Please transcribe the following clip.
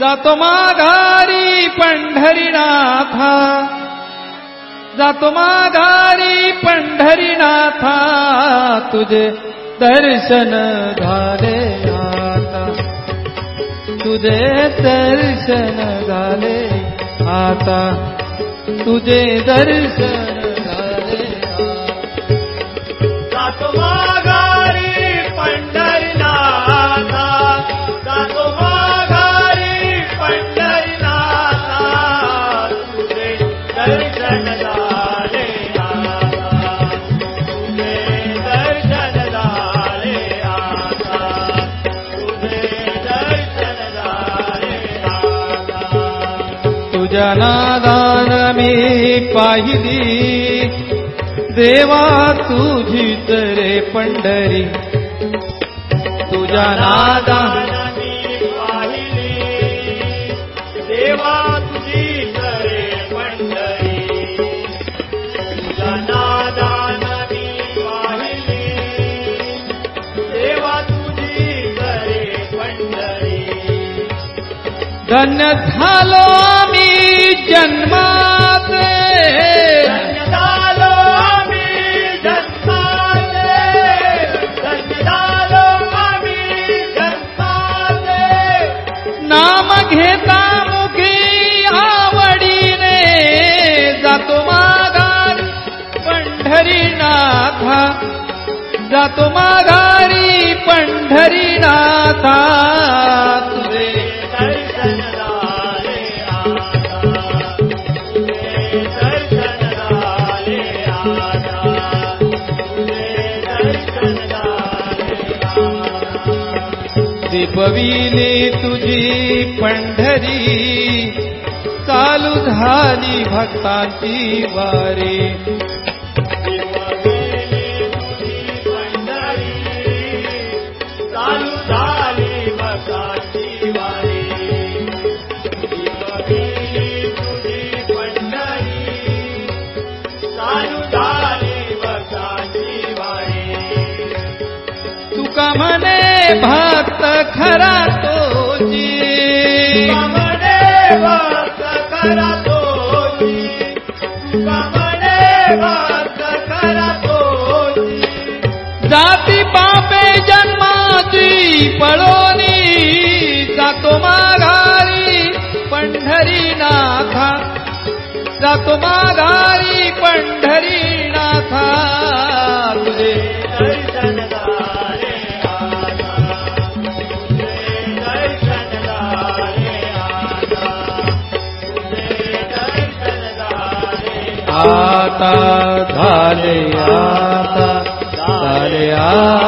जातो माघारी पंढरीनाथा जातो माघारी पंढरीनाथा, तुझे दर्शन झाले आता. तुझे दर्शन झाले आता. तुझे दर्शन तु जनादा ने पाहि सेवा तु पण्डरी तु जनादान धन्य झालो आम्ही जन्माचे आम्ही जन्माले नाम घेता मुखी आवडीने जातो माघारी पंढरीनाथा। जातो माघारी पंढरीनाथा आता दिपविली तुझी पंढरी चालू झाली भक्तांची वारी म्हणे भक्त खरा तोची कमने भक्त करा तोची कमने भक्त करा तोची जाती पापे जन्माची पळोनी जातो माघारी पंढरीनाथा। जातो माघारी पंढरीनाथा। आता धारे आता धारे आता.